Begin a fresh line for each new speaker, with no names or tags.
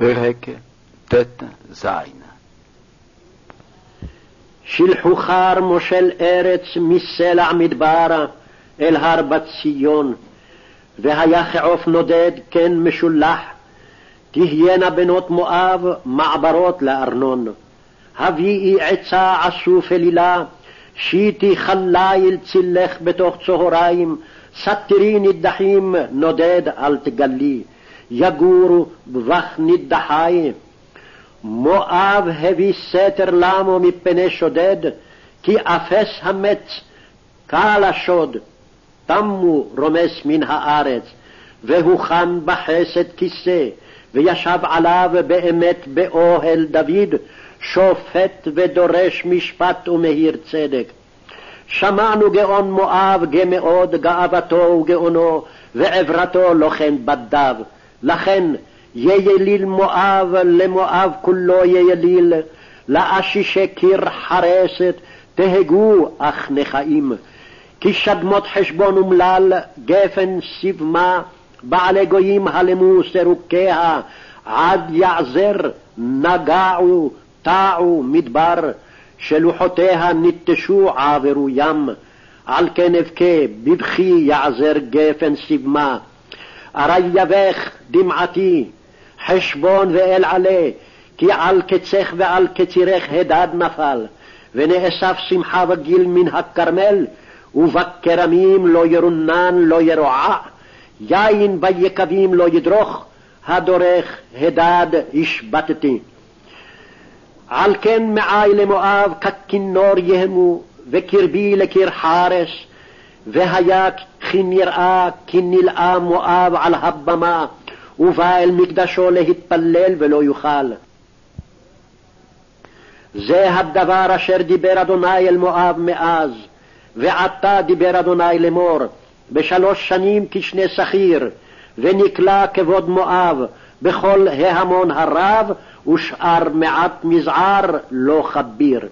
פרק ט"ז
שלחו חר מושל ארץ מסלע מדבר אל הר בת ציון, והיה כעוף נודד כן משולח, תהיינה בנות מואב מעברות לארנון. הביאי עצה עשו פלילה, שיטי חליל צילך בתוך צהריים, סתרי נידחים נודד אל תגלי. יגורו בבך נידחי. מואב הביא סתר למו מפני שודד, כי אפס המץ, קל השוד. תמו רומס מן הארץ, והוכן בחסד כיסא, וישב עליו באמת באוהל דוד, שופט ודורש משפט ומהיר צדק. שמענו גאון מואב גמאוד גאוותו וגאונו, ועברתו כן בדיו. לכן יליל מואב למואב כולו יליל, לאשישי קיר חרסת תהגו אך נחיים. כי שדמות חשבון אומלל, גפן סיבמה, בעלי גויים הלמו סירוקיה, עד יעזר נגעו, טעו מדבר, שלוחותיה ניטשו עברו ים. על כן אבכה בבכי יעזר גפן סיבמה. ארי יבך דמעתי, חשבון ואל עלה, כי על קצך ועל קצירך הדד נפל, ונאסף שמחה וגיל מן הכרמל, ובכרמים לא ירונן לא ירועע, יין ביקבים לא ידרוך, הדורך הדד השבתתי. על כן מעי למואב ככינור יהמו, וקרבי לקיר חרש, והיה כי נראה כי נלאה מואב על הבמה, ובא אל מקדשו להתפלל ולא יוכל. זה הדבר אשר דיבר אדוני אל מואב מאז, ועתה דיבר אדוני לאמור, בשלוש שנים כשני שכיר, ונקלע כבוד מואב בכל ההמון הרב, ושאר מעט מזער לא כביר.